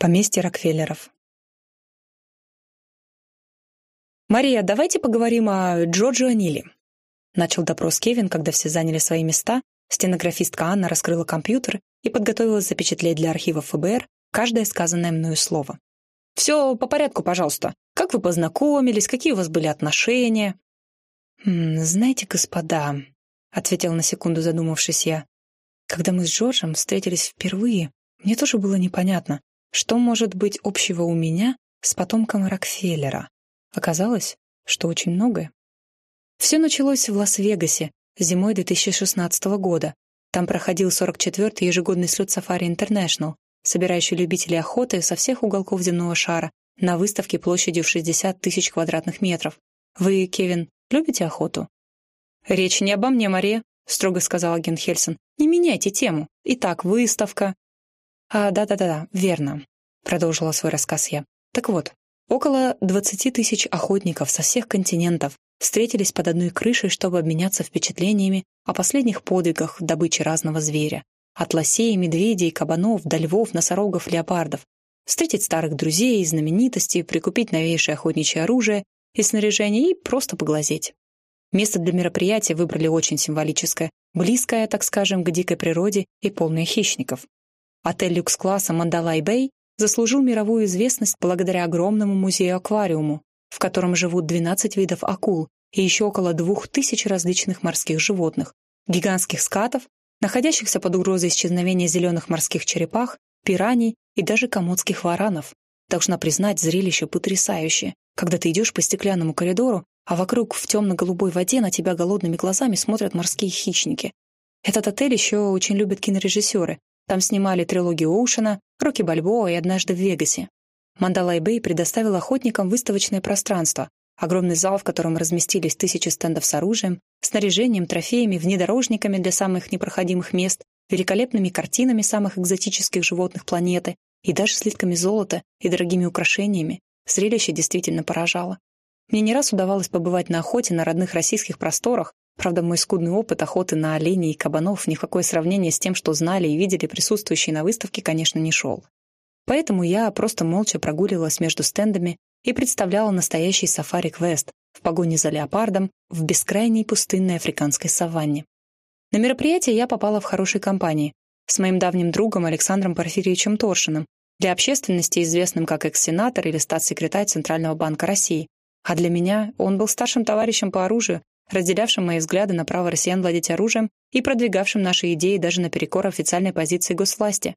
Поместье Рокфеллеров. «Мария, давайте поговорим о Джорджо Аниле», — начал допрос Кевин, когда все заняли свои места, стенографистка Анна раскрыла компьютер и подготовилась запечатлеть для архива ФБР каждое сказанное мною слово. «Все по порядку, пожалуйста. Как вы познакомились, какие у вас были отношения?» «Знаете, господа», — ответил на секунду задумавшись я, «когда мы с Джорджем встретились впервые, мне тоже было непонятно, что может быть общего у меня с потомком Рокфеллера? Оказалось, что очень многое. Все началось в Лас-Вегасе зимой 2016 года. Там проходил 44-й ежегодный слет Safari International, собирающий любителей охоты со всех уголков земного шара на выставке площадью в 60 тысяч квадратных метров. Вы, Кевин, любите охоту? «Речь не обо мне, Мария», — строго сказал агент Хельсон. «Не меняйте тему. Итак, выставка, «А, да-да-да, верно», — продолжила свой рассказ я. «Так вот, около 20 тысяч охотников со всех континентов встретились под одной крышей, чтобы обменяться впечатлениями о последних подвигах в добыче разного зверя. От лосей, медведей, кабанов до львов, носорогов, леопардов. Встретить старых друзей, знаменитостей, прикупить новейшее охотничье оружие и снаряжение и просто поглазеть. Место для мероприятия выбрали очень символическое, близкое, так скажем, к дикой природе и полное хищников. Отель люкс-класса «Mandalay Bay» заслужил мировую известность благодаря огромному музею-аквариуму, в котором живут 12 видов акул и еще около двух тысяч различных морских животных, гигантских скатов, находящихся под угрозой исчезновения зеленых морских черепах, пираний и даже комодских варанов. Должна признать, зрелище потрясающее, когда ты идешь по стеклянному коридору, а вокруг в темно-голубой воде на тебя голодными глазами смотрят морские хищники. Этот отель еще очень любят кинорежиссеры, там снимали трилогию Оушена, Рокки Бальбоа и «Однажды в Вегасе». Мандалай Бэй предоставил охотникам выставочное пространство, огромный зал, в котором разместились тысячи стендов с оружием, снаряжением, трофеями, внедорожниками для самых непроходимых мест, великолепными картинами самых экзотических животных планеты и даже слитками золота и дорогими украшениями. Зрелище действительно поражало. Мне не раз удавалось побывать на охоте на родных российских просторах, Правда, мой скудный опыт охоты на оленей и кабанов ни в какое сравнение с тем, что знали и видели присутствующие на выставке, конечно, не шел. Поэтому я просто молча прогуливалась между стендами и представляла настоящий сафари-квест в погоне за леопардом в бескрайней пустынной африканской саванне. На мероприятие я попала в хорошей компании с моим давним другом Александром Порфирьевичем Торшиным, для общественности известным как экс-сенатор или статс-секретарь Центрального банка России. А для меня он был старшим товарищем по оружию разделявшим мои взгляды на право россиян владеть оружием и продвигавшим наши идеи даже наперекор официальной позиции госвласти.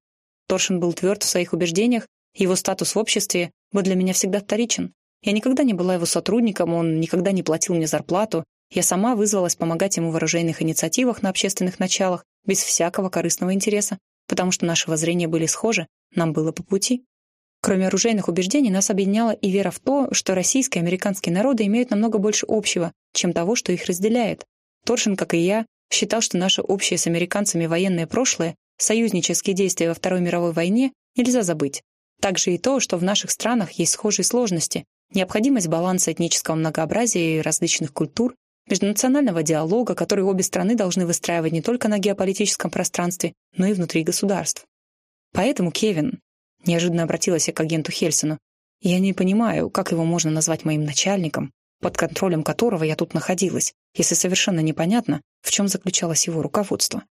Торшин был тверд в своих убеждениях, его статус в обществе был для меня всегда вторичен. Я никогда не была его сотрудником, он никогда не платил мне зарплату, я сама вызвалась помогать ему в оружейных инициативах на общественных началах, без всякого корыстного интереса, потому что наши воззрения были схожи, нам было по пути. Кроме оружейных убеждений, нас объединяла и вера в то, что российские и американские народы имеют намного больше общего, чем того, что их разделяет. Торшин, как и я, считал, что наше общее с американцами военное прошлое, союзнические действия во Второй мировой войне нельзя забыть. Также и то, что в наших странах есть схожие сложности, необходимость баланса этнического многообразия и различных культур, межнационального диалога, который обе страны должны выстраивать не только на геополитическом пространстве, но и внутри государств. Поэтому, Кевин, Неожиданно обратилась я к агенту Хельсону. «Я не понимаю, как его можно назвать моим начальником, под контролем которого я тут находилась, если совершенно непонятно, в чем заключалось его руководство».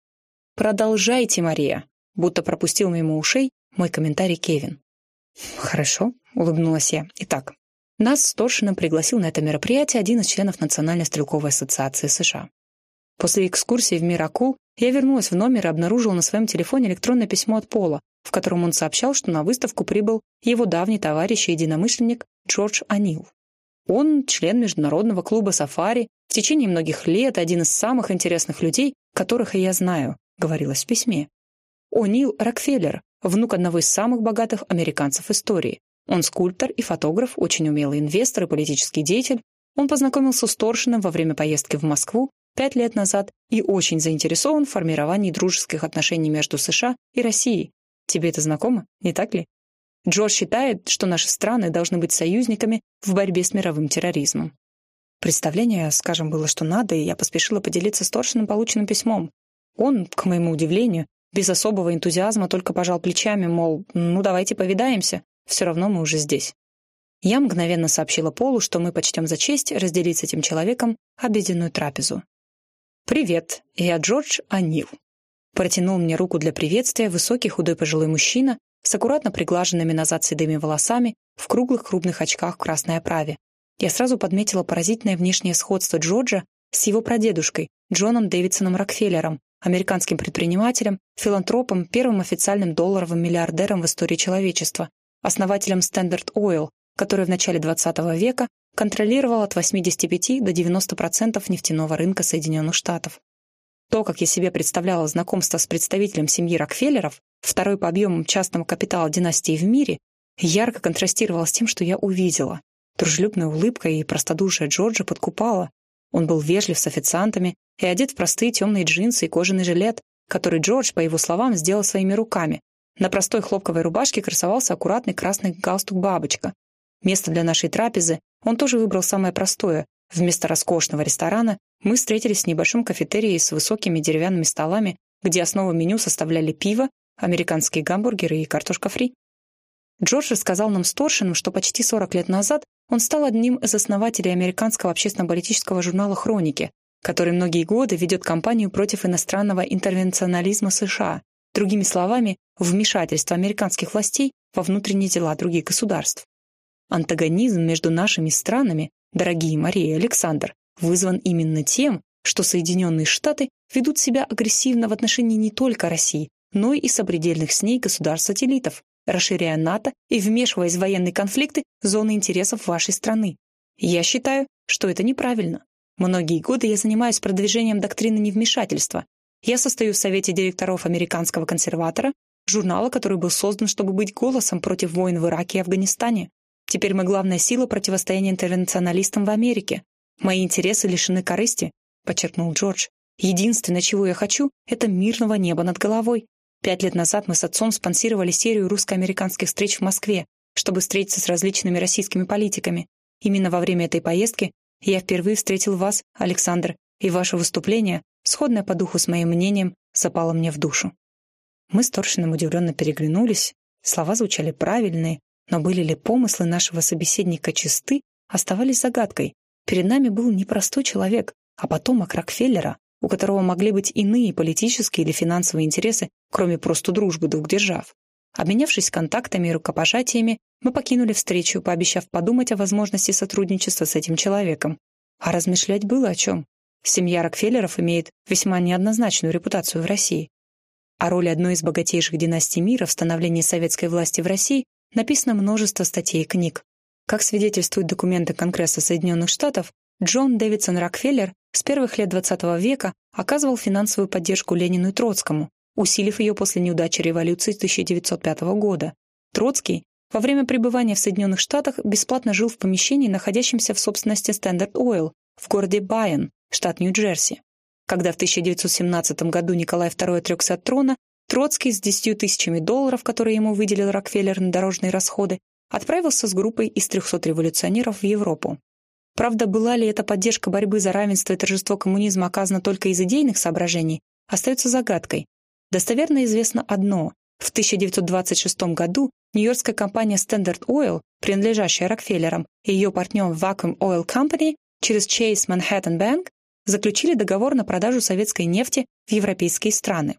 «Продолжайте, Мария», будто пропустил мимо ушей мой комментарий Кевин. «Хорошо», — улыбнулась я. «Итак, нас с Торшином пригласил на это мероприятие один из членов Национальной стрелковой ассоциации США. После экскурсии в мир акул я вернулась в номер и обнаружила на своем телефоне электронное письмо от Пола, в котором он сообщал, что на выставку прибыл его давний товарищ и единомышленник Джордж Анил. Он член международного клуба «Сафари», в течение многих лет один из самых интересных людей, которых я знаю, говорилось в письме. О'Нил Рокфеллер, внук одного из самых богатых американцев истории. Он скульптор и фотограф, очень умелый инвестор и политический деятель. Он познакомился с Торшином во время поездки в Москву пять лет назад и очень заинтересован в формировании дружеских отношений между США и Россией, Тебе это знакомо, не так ли? Джордж считает, что наши страны должны быть союзниками в борьбе с мировым терроризмом. Представление, скажем, было что надо, и я поспешила поделиться с Торшиным полученным письмом. Он, к моему удивлению, без особого энтузиазма только пожал плечами, мол, ну давайте повидаемся, все равно мы уже здесь. Я мгновенно сообщила Полу, что мы почтем за честь разделить с этим человеком обеденную трапезу. «Привет, я Джордж Анил». Протянул мне руку для приветствия высокий худой пожилой мужчина с аккуратно приглаженными назад седыми волосами в круглых крупных очках в красной оправе. Я сразу подметила поразительное внешнее сходство Джорджа с его прадедушкой, Джоном Дэвидсоном Рокфеллером, американским предпринимателем, филантропом, первым официальным долларовым миллиардером в истории человечества, основателем Standard Oil, который в начале XX века контролировал от 85 до 90% нефтяного рынка Соединенных Штатов. То, как я себе представляла знакомство с представителем семьи Рокфеллеров, второй по объемам частного капитала династии в мире, ярко контрастировало с тем, что я увидела. Дружелюбная улыбка и простодушие Джорджа подкупала. Он был вежлив с официантами и одет в простые темные джинсы и кожаный жилет, который Джордж, по его словам, сделал своими руками. На простой хлопковой рубашке красовался аккуратный красный галстук-бабочка. Место для нашей трапезы он тоже выбрал самое простое. Вместо роскошного ресторана мы встретились в небольшом кафетерии с высокими деревянными столами, где основу меню составляли пиво, американские гамбургеры и картошка фри. Джордж рассказал нам с что почти 40 лет назад он стал одним из основателей американского общественно-политического журнала «Хроники», который многие годы ведет кампанию против иностранного интервенционализма США, другими словами, вмешательства американских властей во внутренние дела других государств. Антагонизм между нашими странами, дорогие Мария и Александр, вызван именно тем, что Соединенные Штаты ведут себя агрессивно в отношении не только России, но и сопредельных с ней государств-сателлитов, расширяя НАТО и вмешиваясь в военные конфликты зоны интересов вашей страны. Я считаю, что это неправильно. Многие годы я занимаюсь продвижением доктрины невмешательства. Я состою в совете директоров американского консерватора, журнала, который был создан, чтобы быть голосом против войн в Ираке и Афганистане. Теперь мы главная сила противостояния интервенционалистам в Америке. Мои интересы лишены корысти, подчеркнул Джордж. Единственное, чего я хочу, это мирного неба над головой. Пять лет назад мы с отцом спонсировали серию русско-американских встреч в Москве, чтобы встретиться с различными российскими политиками. Именно во время этой поездки я впервые встретил вас, Александр, и ваше выступление, сходное по духу с моим мнением, запало мне в душу. Мы с Торшиным удивленно переглянулись. Слова звучали правильные, но были ли помыслы нашего собеседника чисты, оставались загадкой. Перед нами был не простой человек, а потомок Рокфеллера, у которого могли быть иные политические или финансовые интересы, кроме просто дружбы двух держав. Обменявшись контактами и рукопожатиями, мы покинули встречу, пообещав подумать о возможности сотрудничества с этим человеком. А размышлять было о чем. Семья Рокфеллеров имеет весьма неоднозначную репутацию в России. О роли одной из богатейших династий мира в становлении советской власти в России написано множество статей и книг. Как свидетельствуют документы Конгресса Соединенных Штатов, Джон Дэвидсон Рокфеллер с первых лет XX века оказывал финансовую поддержку Ленину и Троцкому, усилив ее после неудачи революции 1905 года. Троцкий во время пребывания в Соединенных Штатах бесплатно жил в помещении, находящемся в собственности Standard Oil в городе Байен, штат Нью-Джерси. Когда в 1917 году Николай II отрекся от трона, Троцкий с 10 тысячами долларов, которые ему выделил Рокфеллер на дорожные расходы, отправился с группой из 300 революционеров в Европу. Правда, была ли эта поддержка борьбы за равенство и торжество коммунизма оказана только из идейных соображений, остается загадкой. Достоверно известно одно. В 1926 году нью-йоркская компания Standard Oil, принадлежащая Рокфеллерам, и ее партнер Vacuum Oil Company через Chase Manhattan Bank заключили договор на продажу советской нефти в европейские страны.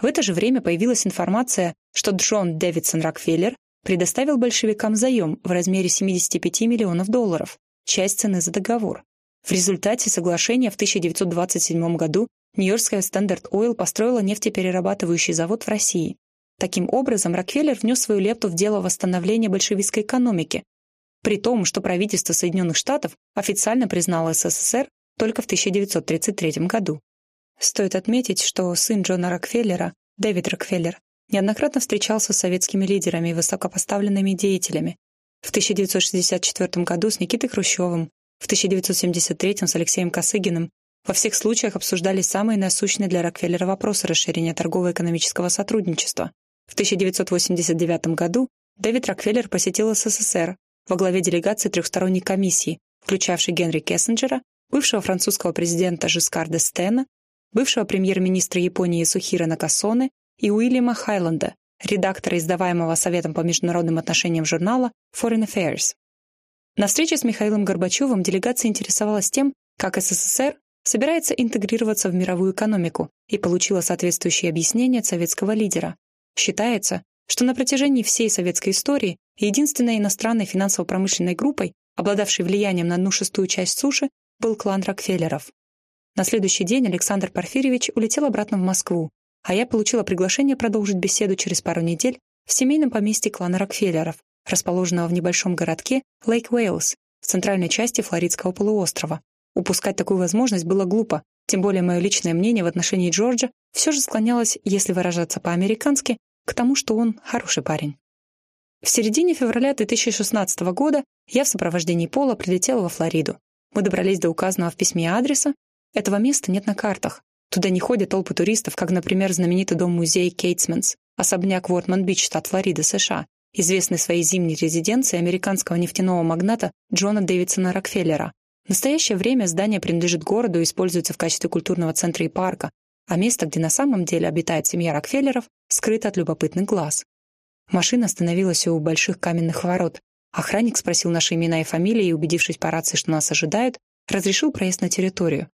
В это же время появилась информация, что Джон Дэвидсон Рокфеллер предоставил большевикам заем в размере 75 миллионов долларов, часть цены за договор. В результате соглашения в 1927 году Нью-Йоркская Standard Oil построила нефтеперерабатывающий завод в России. Таким образом, Рокфеллер внес свою лепту в дело восстановления большевистской экономики, при том, что правительство Соединенных Штатов официально признало СССР только в 1933 году. Стоит отметить, что сын Джона Рокфеллера, Дэвид Рокфеллер, неоднократно встречался с советскими лидерами и высокопоставленными деятелями. В 1964 году с Никитой Хрущевым, в 1973 с Алексеем Косыгиным. Во всех случаях обсуждались самые насущные для Рокфеллера вопросы расширения торгово-экономического сотрудничества. В 1989 году Дэвид Рокфеллер посетил СССР во главе делегации трехсторонней комиссии, включавшей Генри Кессенджера, бывшего французского президента Жискарда Стена, бывшего премьер-министра Японии Сухира Накасоне и Уильяма Хайленда, редактора издаваемого Советом по международным отношениям журнала Foreign Affairs. На встрече с Михаилом Горбачевым делегация интересовалась тем, как СССР собирается интегрироваться в мировую экономику и получила соответствующее объяснение от советского лидера. Считается, что на протяжении всей советской истории единственной иностранной финансово-промышленной группой, обладавшей влиянием на одну шестую часть суши, был клан Рокфеллеров. На следующий день Александр Порфирьевич улетел обратно в Москву, а я получила приглашение продолжить беседу через пару недель в семейном поместье клана Рокфеллеров, расположенного в небольшом городке Лейк Уэйлс, в центральной части Флоридского полуострова. Упускать такую возможность было глупо, тем более мое личное мнение в отношении Джорджа все же склонялось, если выражаться по-американски, к тому, что он хороший парень. В середине февраля 2016 года я в сопровождении Пола прилетела во Флориду. Мы добрались до указанного в письме адреса. Этого места нет на картах. Туда не ходят толпы туристов, как, например, знаменитый дом-музей Кейтсманс, особняк Вортман-Бич, штат Флорида, США, известный своей зимней резиденцией американского нефтяного магната Джона Дэвидсона Рокфеллера. В настоящее время здание принадлежит городу и используется в качестве культурного центра и парка, а место, где на самом деле обитает семья Рокфеллеров, скрыто от любопытных глаз. Машина остановилась у больших каменных ворот. Охранник спросил наши имена и фамилии и, убедившись по рации, что нас ожидают, разрешил проезд на территорию.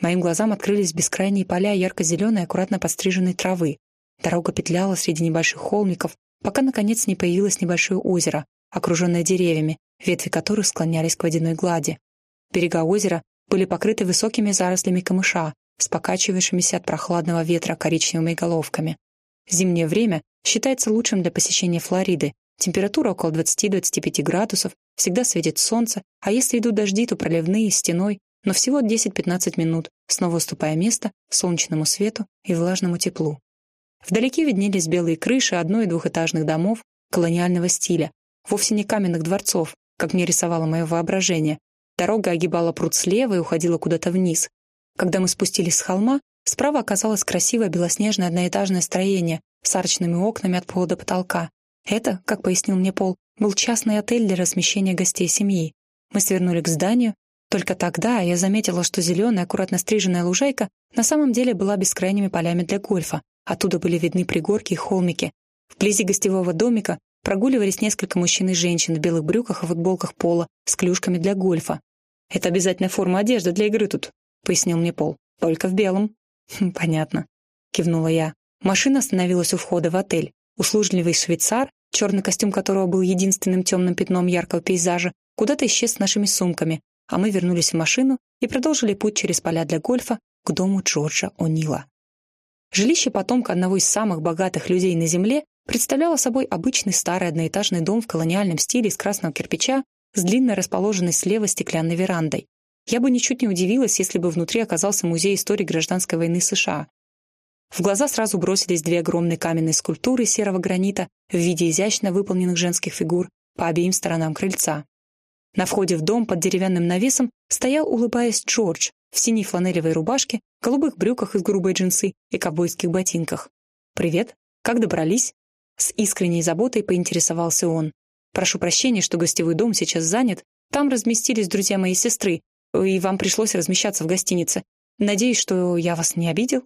Моим глазам открылись бескрайние поля ярко-зеленой, аккуратно подстриженной травы. Дорога петляла среди небольших холмиков, пока, наконец, не появилось небольшое озеро, окруженное деревьями, ветви которых склонялись к водяной глади. Берега озера были покрыты высокими зарослями камыша, с покачивающимися от прохладного ветра коричневыми головками. Зимнее время считается лучшим для посещения Флориды. Температура около 20-25 градусов, всегда светит солнце, а если идут дожди, то проливные, стеной, но всего 10-15 минут, снова уступая место солнечному свету и влажному теплу. Вдалеке виднелись белые крыши одно- и двухэтажных домов колониального стиля, вовсе не каменных дворцов, как мне рисовало мое воображение. Дорога огибала пруд слева и уходила куда-то вниз. Когда мы спустились с холма, справа оказалось красивое белоснежное одноэтажное строение с арочными окнами от пола до потолка. Это, как пояснил мне Пол, был частный отель для размещения гостей семьи. Мы свернули к зданию. Только тогда я заметила, что зеленая, аккуратно стриженная лужайка на самом деле была бескрайними полями для гольфа. Оттуда были видны пригорки и холмики. Вблизи гостевого домика прогуливались несколько мужчин и женщин в белых брюках и футболках пола с клюшками для гольфа. «Это обязательная форма одежды для игры тут», — пояснил мне Пол. «Только в белом». «Хм, «Понятно», — кивнула я. Машина остановилась у входа в отель. Услужливый швейцар, черный костюм которого был единственным темным пятном яркого пейзажа, куда-то исчез с нашими сумками, а мы вернулись в машину и продолжили путь через поля для гольфа к дому Джорджа О'Нила. Жилище потомка одного из самых богатых людей на Земле представляло собой обычный старый одноэтажный дом в колониальном стиле из красного кирпича с длинной расположенной слева стеклянной верандой. Я бы ничуть не удивилась, если бы внутри оказался музей истории гражданской войны США. В глаза сразу бросились две огромные каменные скульптуры серого гранита в виде изящно выполненных женских фигур по обеим сторонам крыльца. На входе в дом под деревянным навесом стоял, улыбаясь, Джордж в синей фланелевой рубашке, голубых брюках из грубой джинсы и ковбойских ботинках. «Привет. Как добрались?» С искренней заботой поинтересовался он. «Прошу прощения, что гостевой дом сейчас занят. Там разместились друзья моей сестры, и вам пришлось размещаться в гостинице. Надеюсь, что я вас не обидел?»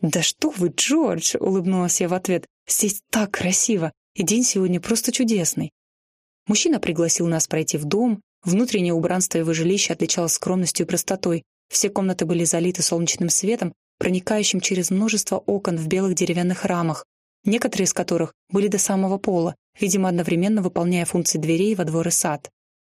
«Да что вы, Джордж!» — улыбнулась я в ответ. «Здесь так красиво, и день сегодня просто чудесный». Мужчина пригласил нас пройти в дом. Внутреннее убранство его жилища отличалось скромностью и простотой. Все комнаты были залиты солнечным светом, проникающим через множество окон в белых деревянных рамах, некоторые из которых были до самого пола, видимо, одновременно выполняя функции дверей во двор и сад.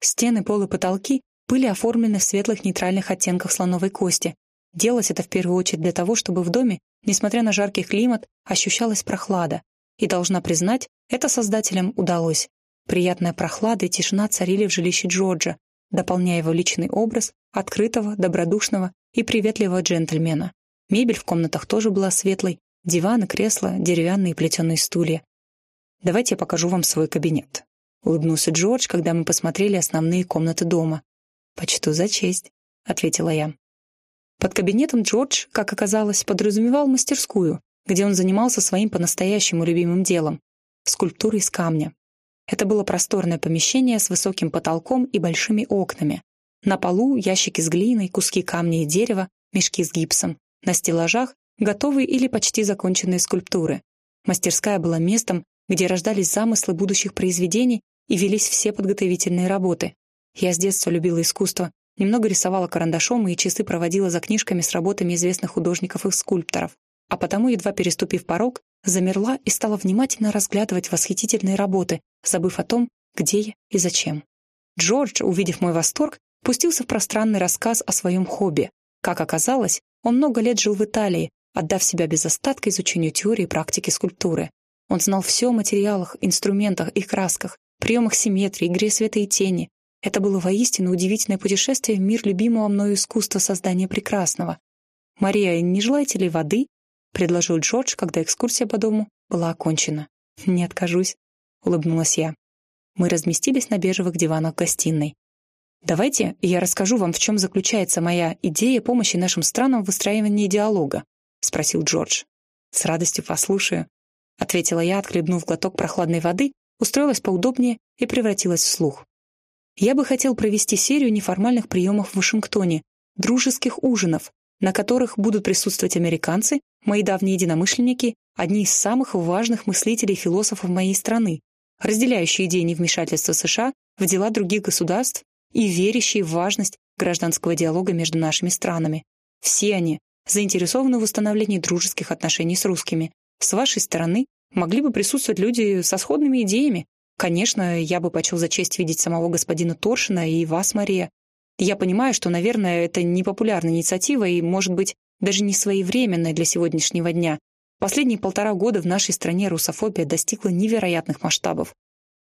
Стены, пол и потолки были оформлены в светлых нейтральных оттенках слоновой кости. Делалось это в первую очередь для того, чтобы в доме, несмотря на жаркий климат, ощущалась прохлада. И, должна признать, это создателям удалось. Приятная прохлада и тишина царили в жилище Джорджа, дополняя его личный образ открытого, добродушного и приветливого джентльмена. Мебель в комнатах тоже была светлой, диваны, кресла, деревянные плетеные стулья. «Давайте я покажу вам свой кабинет», — улыбнулся Джордж, когда мы посмотрели основные комнаты дома. «Почту за честь», — ответила я. Под кабинетом Джордж, как оказалось, подразумевал мастерскую, где он занимался своим по-настоящему любимым делом — скульптурой из камня. Это было просторное помещение с высоким потолком и большими окнами. На полу ящики с глиной, куски камня и дерева, мешки с гипсом. На стеллажах готовые или почти законченные скульптуры. Мастерская была местом, где рождались замыслы будущих произведений и велись все подготовительные работы. Я с детства любила искусство, немного рисовала карандашом и часы проводила за книжками с работами известных художников и скульпторов. А потому, едва переступив порог, замерла и стала внимательно разглядывать восхитительные работы, забыв о том, где я и зачем. Джордж, увидев мой восторг, пустился в пространный рассказ о своем хобби. Как оказалось, он много лет жил в Италии, отдав себя без остатка изучению теории и практики скульптуры. Он знал все о материалах, инструментах и красках, приемах симметрии, игре света и тени. Это было воистину удивительное путешествие в мир любимого мною искусства создания прекрасного. «Мария, не желаете ли воды?» — предложил Джордж, когда экскурсия по дому была окончена. «Не откажусь», — улыбнулась я. Мы разместились на бежевых диванах гостиной. «Давайте я расскажу вам, в чем заключается моя идея помощи нашим странам в выстраивании диалога», — спросил Джордж. «С радостью послушаю», — ответила я, отхлебнув глоток прохладной воды, устроилась поудобнее и превратилась в слух. Я бы хотел провести серию неформальных приемов в Вашингтоне, дружеских ужинов, на которых будут присутствовать американцы, мои давние единомышленники, одни из самых важных мыслителей и философов моей страны, разделяющие идеи невмешательства США в дела других государств и верящие в важность гражданского диалога между нашими странами. Все они заинтересованы в установлении дружеских отношений с русскими. С вашей стороны могли бы присутствовать люди со сходными идеями. Конечно, я бы почел за честь видеть самого господина Торшина и вас, Мария. Я понимаю, что, наверное, это непопулярная инициатива и, может быть, даже не своевременная для сегодняшнего дня. Последние полтора года в нашей стране русофобия достигла невероятных масштабов.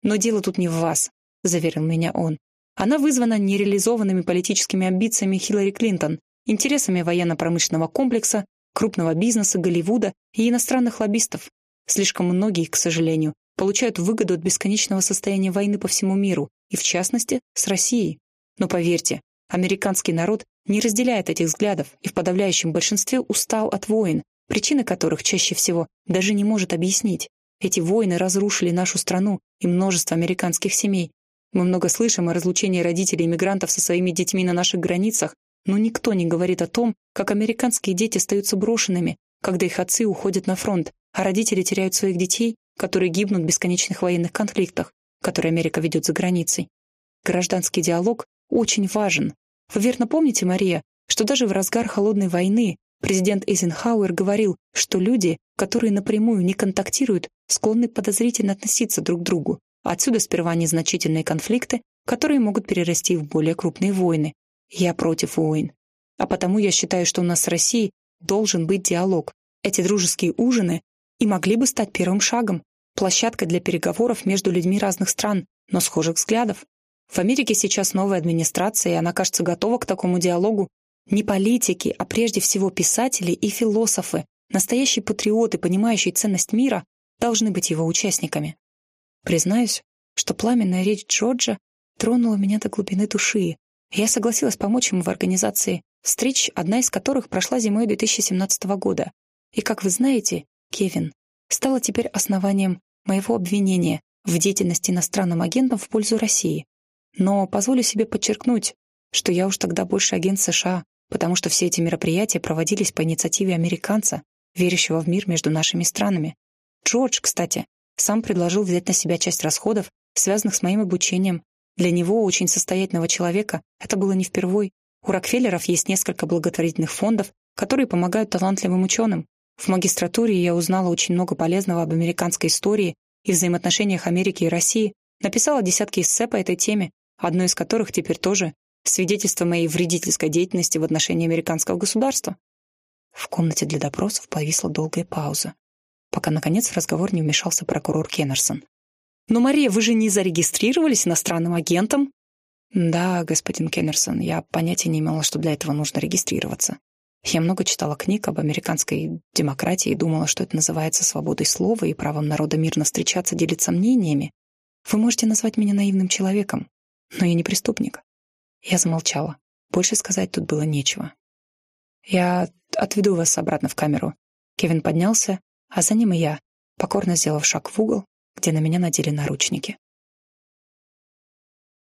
Но дело тут не в вас, заверил меня он. Она вызвана нереализованными политическими амбициями Хиллари Клинтон, интересами военно-промышленного комплекса, крупного бизнеса, Голливуда и иностранных лоббистов. Слишком многие, к сожалению, получают выгоду от бесконечного состояния войны по всему миру, и в частности, с Россией. Но поверьте, американский народ не разделяет этих взглядов и в подавляющем большинстве устал от войн, причины которых чаще всего даже не может объяснить. Эти войны разрушили нашу страну и множество американских семей, мы много слышим о разлучении родителей иммигрантов со своими детьми на наших границах, но никто не говорит о том, как американские дети остаются брошенными, когда их отцы уходят на фронт, а родители теряют своих детей, которые гибнут в бесконечных военных конфликтах, которые Америка ведет за границей. Гражданский диалог очень важен. Вы верно помните, Мария, что даже в разгар холодной войны президент Эйзенхауэр говорил, что люди, которые напрямую не контактируют, склонны подозрительно относиться друг к другу, Отсюда сперва незначительные конфликты, которые могут перерасти в более крупные войны. Я против войн. А потому я считаю, что у нас с Россией должен быть диалог. Эти дружеские ужины и могли бы стать первым шагом, площадкой для переговоров между людьми разных стран, но схожих взглядов. В Америке сейчас новая администрация, и она, кажется, готова к такому диалогу. Не политики, а прежде всего писатели и философы, настоящие патриоты, понимающие ценность мира, должны быть его участниками. Признаюсь, что пламенная речь Джорджа тронула меня до глубины души. Я согласилась помочь ему в организации встреч, одна из которых прошла зимой 2017 года. И, как вы знаете, Кевин, стала теперь основанием моего обвинения в деятельности иностранным агентом в пользу России. Но позволю себе подчеркнуть, что я уж тогда больше агент США, потому что все эти мероприятия проводились по инициативе американца, верящего в мир между нашими странами. Джордж, кстати, сам предложил взять на себя часть расходов, связанных с моим обучением. Для него, очень состоятельного человека, это было не впервой. У Рокфеллеров есть несколько благотворительных фондов, которые помогают талантливым ученым. В магистратуре я узнала очень много полезного об американской истории и взаимоотношениях Америки и России, написала десятки эссе по этой теме, одно из которых теперь тоже свидетельство моей вредительской деятельности в отношении американского государства. В комнате для допросов повисла долгая пауза пока, наконец, в разговор не вмешался прокурор Кеннерсон. «Но, Мария, вы же не зарегистрировались иностранным агентом?» «Да, господин Кеннерсон, я понятия не имела, что для этого нужно регистрироваться. Я много читала книг об американской демократии и думала, что это называется свободой слова и правом народа мирно встречаться, делиться мнениями. Вы можете назвать меня наивным человеком, но я не преступник». Я замолчала. Больше сказать тут было нечего. «Я отведу вас обратно в камеру». Кевин поднялся, а за ним и я, покорно сделав шаг в угол, где на меня надели наручники.